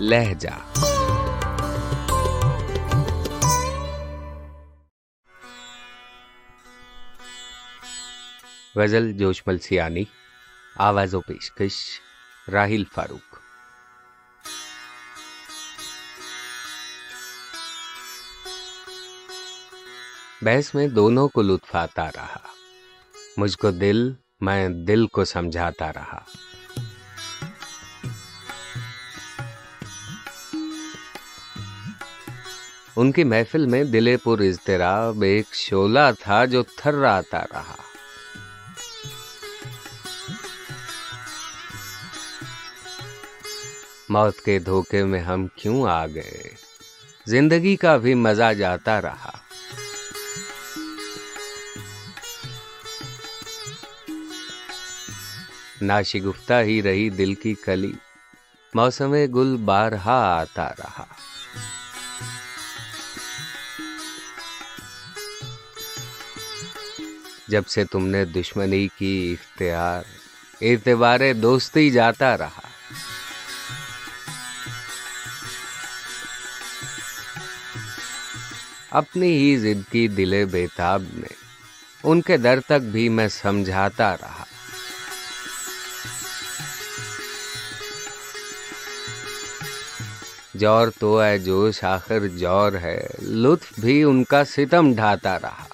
لہجہ۔ غزل جوش ملسیانی آواز و پیشکش راہیل فاروق۔ بحث میں دونوں کو لطف آتا رہا۔ مجھ کو دل، میں دل کو سمجھاتا رہا۔ ان کی محفل میں دل پر اضطراب ایک شولہ تھا جو تھر آتا رہا۔ موت کے دھوکے میں ہم کیوں آ گئے؟ زندگی کا بھی مزہ جاتا رہا۔ ناشگفتہ ہی رہی دل کی کلی۔ موسم گل بارہا آتا رہا۔ جب سے تم نے دشمنی کی اختیار، اعتبار دوستی جاتا رہا۔ اپنی ہی ضد کی دل بیتاب نے ان کے در تک بھی میں سمجھاتا رہا۔ جور تو ہے، جوش آخر جور ہے، لطف بھی ان کا ستم ڈھاتا رہا۔